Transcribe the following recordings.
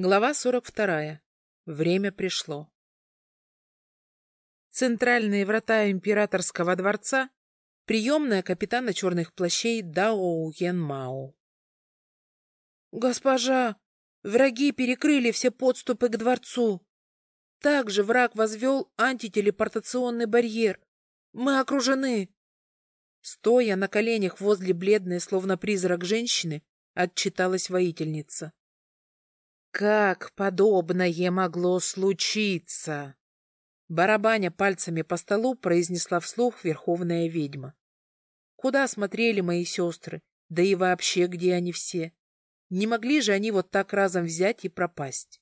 Глава 42. Время пришло. Центральные врата императорского дворца, приемная капитана черных плащей Дао Ян Мао. «Госпожа, враги перекрыли все подступы к дворцу. Также враг возвел антителепортационный барьер. Мы окружены!» Стоя на коленях возле бледной, словно призрак женщины, отчиталась воительница. Как подобное могло случиться? Барабаня пальцами по столу произнесла вслух верховная ведьма. Куда смотрели мои сестры? Да и вообще, где они все? Не могли же они вот так разом взять и пропасть?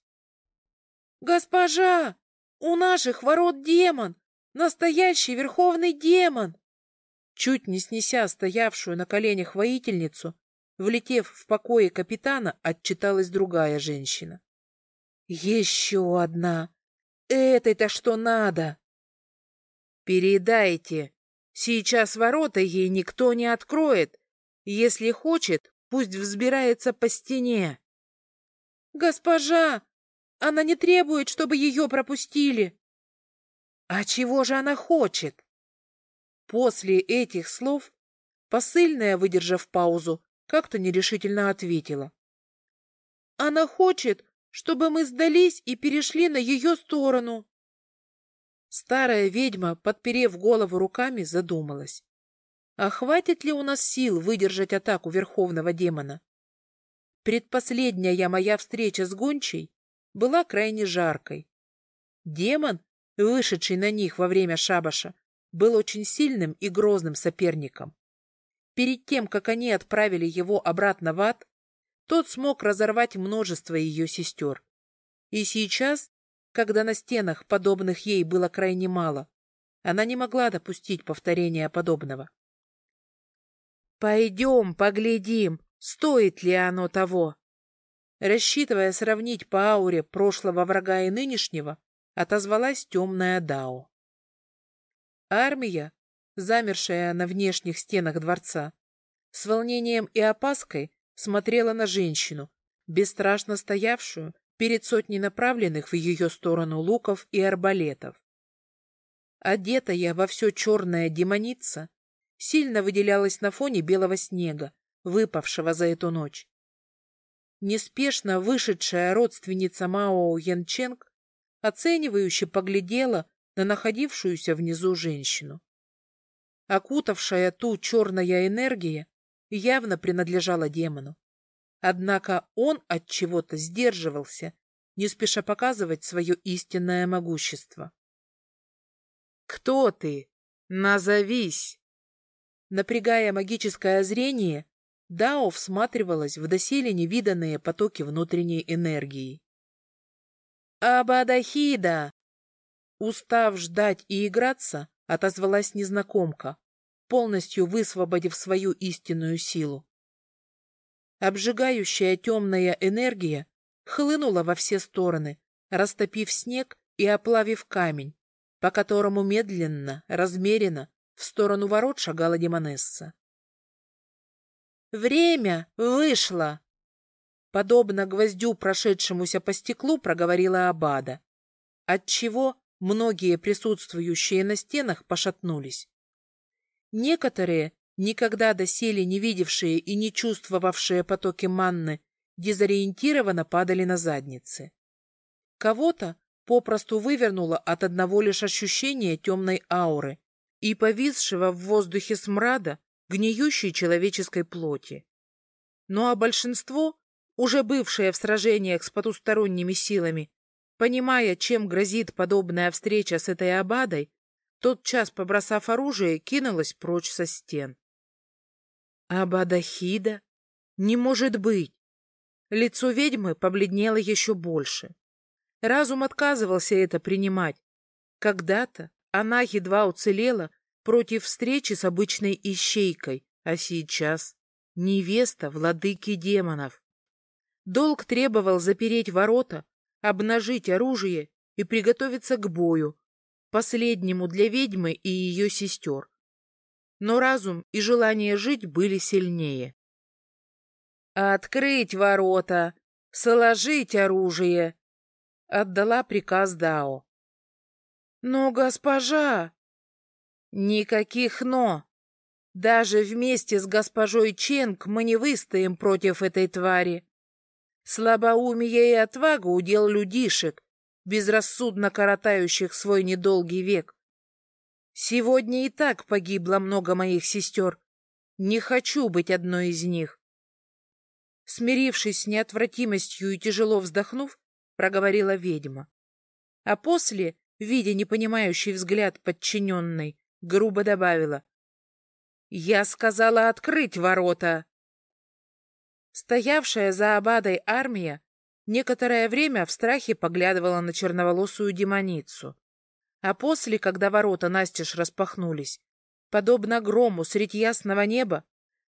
«Госпожа! У наших ворот демон! Настоящий верховный демон!» Чуть не снеся стоявшую на коленях воительницу, Влетев в покое капитана, отчиталась другая женщина. «Еще одна! Этой-то что надо!» «Передайте! Сейчас ворота ей никто не откроет. Если хочет, пусть взбирается по стене». «Госпожа! Она не требует, чтобы ее пропустили!» «А чего же она хочет?» После этих слов посыльная, выдержав паузу, как-то нерешительно ответила. «Она хочет, чтобы мы сдались и перешли на ее сторону». Старая ведьма, подперев голову руками, задумалась. А хватит ли у нас сил выдержать атаку верховного демона? Предпоследняя моя встреча с Гончей была крайне жаркой. Демон, вышедший на них во время шабаша, был очень сильным и грозным соперником. Перед тем, как они отправили его обратно в ад, тот смог разорвать множество ее сестер. И сейчас, когда на стенах подобных ей было крайне мало, она не могла допустить повторения подобного. «Пойдем, поглядим, стоит ли оно того!» Рассчитывая сравнить по ауре прошлого врага и нынешнего, отозвалась темная Дао. Армия, замершая на внешних стенах дворца, с волнением и опаской смотрела на женщину, бесстрашно стоявшую перед сотней направленных в ее сторону луков и арбалетов. Одетая во все черное демоница сильно выделялась на фоне белого снега, выпавшего за эту ночь. Неспешно вышедшая родственница Мао Янченг оценивающе поглядела на находившуюся внизу женщину. Окутавшая ту черная энергия явно принадлежала демону. Однако он от чего-то сдерживался, не спеша показывать свое истинное могущество. «Кто ты? Назовись!» Напрягая магическое зрение, Дао всматривалась в доселе невиданные потоки внутренней энергии. «Абадахида!» Устав ждать и играться, отозвалась незнакомка, полностью высвободив свою истинную силу. Обжигающая темная энергия хлынула во все стороны, растопив снег и оплавив камень, по которому медленно, размеренно в сторону ворот шагала Демонесса. «Время вышло!» Подобно гвоздю, прошедшемуся по стеклу, проговорила Абада, отчего Многие присутствующие на стенах пошатнулись. Некоторые, никогда доселе не видевшие и не чувствовавшие потоки манны, дезориентированно падали на задницы. Кого-то попросту вывернуло от одного лишь ощущения темной ауры и повисшего в воздухе смрада гниющей человеческой плоти. Ну а большинство, уже бывшее в сражениях с потусторонними силами, Понимая, чем грозит подобная встреча с этой абадой, тотчас, побросав оружие, кинулась прочь со стен. Абада Хида? Не может быть! Лицо ведьмы побледнело еще больше. Разум отказывался это принимать. Когда-то она едва уцелела против встречи с обычной ищейкой, а сейчас невеста владыки демонов. Долг требовал запереть ворота, обнажить оружие и приготовиться к бою, последнему для ведьмы и ее сестер. Но разум и желание жить были сильнее. «Открыть ворота! «Сложить оружие!» — отдала приказ Дао. «Но, госпожа...» «Никаких «но». Даже вместе с госпожой Ченг мы не выстоим против этой твари. Слабоумие и отвага удел людишек, безрассудно коротающих свой недолгий век. Сегодня и так погибло много моих сестер. Не хочу быть одной из них. Смирившись с неотвратимостью и тяжело вздохнув, проговорила ведьма. А после, видя непонимающий взгляд подчиненной, грубо добавила. «Я сказала открыть ворота!» Стоявшая за Абадой армия некоторое время в страхе поглядывала на черноволосую демоницу. А после, когда ворота настежь распахнулись, подобно грому средь ясного неба,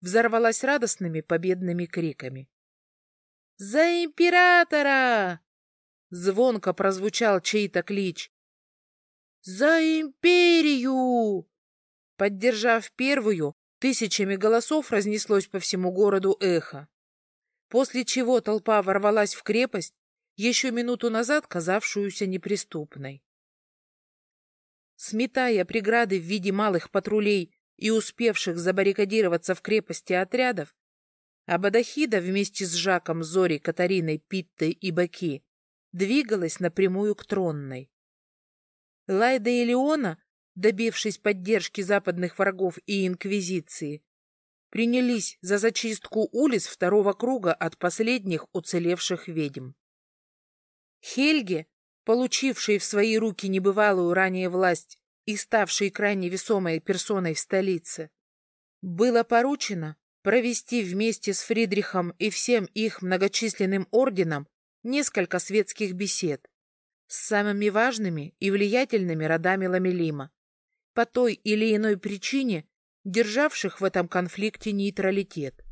взорвалась радостными победными криками. «За императора!» Звонко прозвучал чей-то клич. «За империю!» Поддержав первую, тысячами голосов разнеслось по всему городу эхо. После чего толпа ворвалась в крепость, еще минуту назад казавшуюся неприступной. Сметая преграды в виде малых патрулей и успевших забаррикадироваться в крепости отрядов, Абадахида вместе с Жаком, Зорей, Катариной, Питтой и Баки двигалась напрямую к Тронной. Лайда и Леона, добившись поддержки западных врагов и Инквизиции, принялись за зачистку улиц второго круга от последних уцелевших ведьм. Хельге получивший в свои руки небывалую ранее власть и ставший крайне весомой персоной в столице, было поручено провести вместе с Фридрихом и всем их многочисленным орденом несколько светских бесед с самыми важными и влиятельными родами Ламелима, по той или иной причине державших в этом конфликте нейтралитет.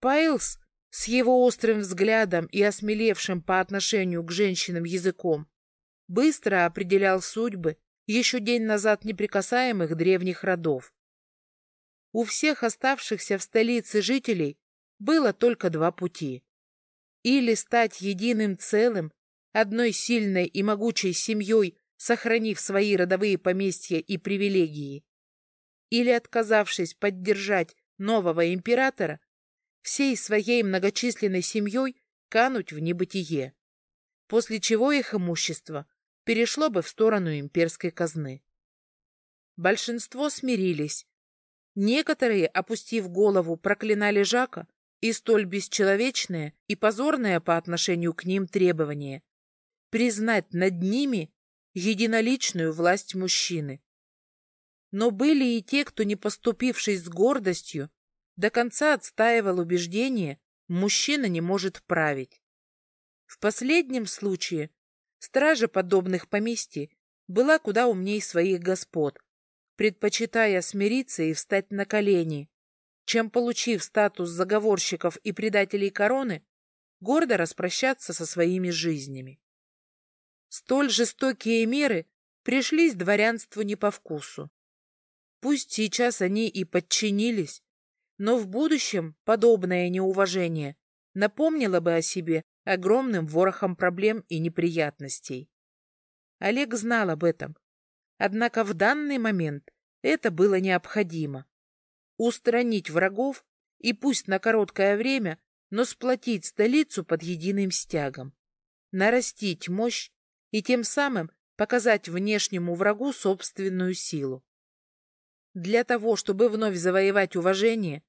Пайлс с его острым взглядом и осмелевшим по отношению к женщинам языком, быстро определял судьбы еще день назад неприкасаемых древних родов. У всех оставшихся в столице жителей было только два пути. Или стать единым целым, одной сильной и могучей семьей, сохранив свои родовые поместья и привилегии, или, отказавшись поддержать нового императора, всей своей многочисленной семьей кануть в небытие, после чего их имущество перешло бы в сторону имперской казны. Большинство смирились. Некоторые, опустив голову, проклинали Жака и столь бесчеловечное и позорное по отношению к ним требование признать над ними единоличную власть мужчины. Но были и те, кто, не поступившись с гордостью, до конца отстаивал убеждение, мужчина не может править. В последнем случае стража подобных поместий была куда умней своих господ, предпочитая смириться и встать на колени, чем, получив статус заговорщиков и предателей короны, гордо распрощаться со своими жизнями. Столь жестокие меры пришлись дворянству не по вкусу. Пусть сейчас они и подчинились, но в будущем подобное неуважение напомнило бы о себе огромным ворохом проблем и неприятностей. Олег знал об этом. Однако в данный момент это было необходимо. Устранить врагов и пусть на короткое время, но сплотить столицу под единым стягом. Нарастить мощь и тем самым показать внешнему врагу собственную силу. Для того, чтобы вновь завоевать уважение,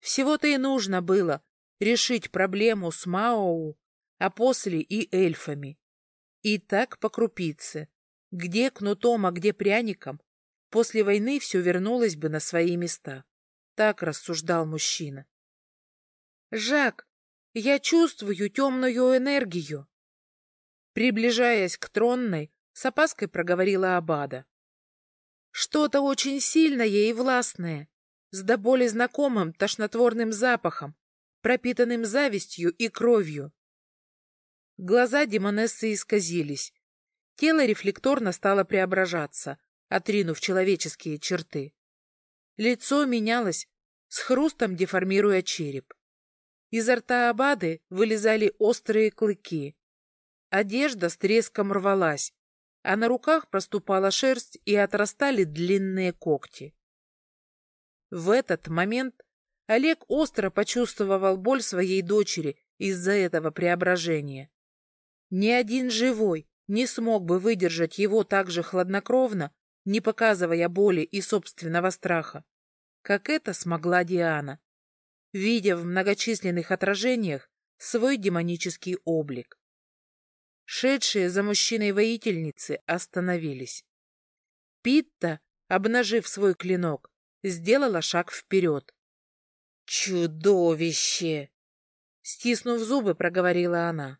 всего-то и нужно было решить проблему с Маоу, а после и эльфами. И так по крупице. Где кнутом, а где пряником, после войны все вернулось бы на свои места. Так рассуждал мужчина. «Жак, я чувствую темную энергию!» Приближаясь к тронной, с опаской проговорила Абада. «Что-то очень сильное и властное с до боли знакомым тошнотворным запахом, пропитанным завистью и кровью. Глаза демонессы исказились. Тело рефлекторно стало преображаться, отринув человеческие черты. Лицо менялось, с хрустом деформируя череп. Изо рта Абады вылезали острые клыки. Одежда с треском рвалась, а на руках проступала шерсть и отрастали длинные когти. В этот момент Олег остро почувствовал боль своей дочери из-за этого преображения. Ни один живой не смог бы выдержать его так же хладнокровно, не показывая боли и собственного страха, как это смогла Диана, видя в многочисленных отражениях свой демонический облик. Шедшие за мужчиной воительницы остановились. Питта, обнажив свой клинок, сделала шаг вперед. «Чудовище!» Стиснув зубы, проговорила она.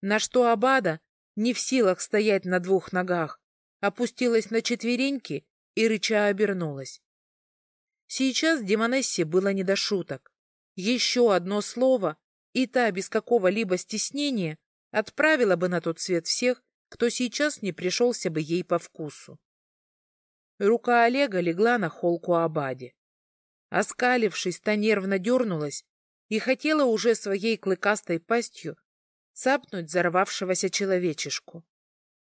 На что Абада, не в силах стоять на двух ногах, опустилась на четвереньки и рыча обернулась. Сейчас Демонессе было не до шуток. Еще одно слово, и та без какого-либо стеснения отправила бы на тот свет всех, кто сейчас не пришелся бы ей по вкусу. Рука Олега легла на холку Абаде. Оскалившись, та нервно дернулась и хотела уже своей клыкастой пастью цапнуть взорвавшегося человечешку.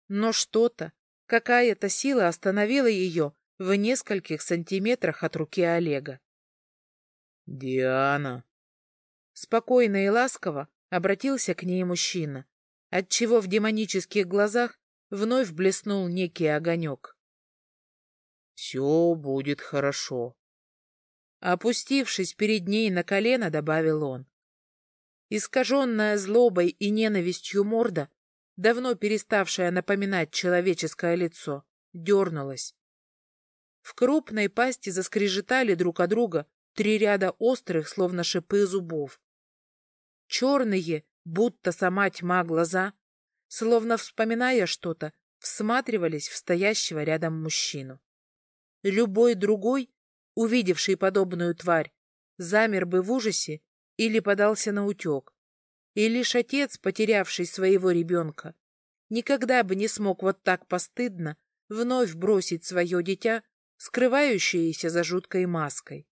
Но что-то, какая-то сила остановила ее в нескольких сантиметрах от руки Олега. «Диана!» Спокойно и ласково обратился к ней мужчина, отчего в демонических глазах вновь блеснул некий огонек. «Все будет хорошо», Опустившись перед ней на колено, добавил он. Искаженная злобой и ненавистью морда, давно переставшая напоминать человеческое лицо, дернулась. В крупной пасти заскрежетали друг от друга три ряда острых, словно шипы зубов. Черные, будто сама тьма глаза, словно вспоминая что-то, всматривались в стоящего рядом мужчину. Любой другой увидевший подобную тварь, замер бы в ужасе или подался на утек. И лишь отец, потерявший своего ребенка, никогда бы не смог вот так постыдно вновь бросить свое дитя, скрывающееся за жуткой маской.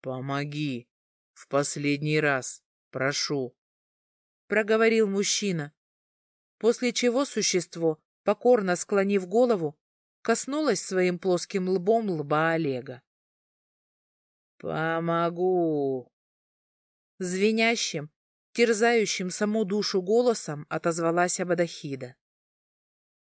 «Помоги! В последний раз! Прошу!» — проговорил мужчина, после чего существо, покорно склонив голову, коснулась своим плоским лбом лба Олега. «Помогу!» Звенящим, терзающим саму душу голосом отозвалась Абадахида.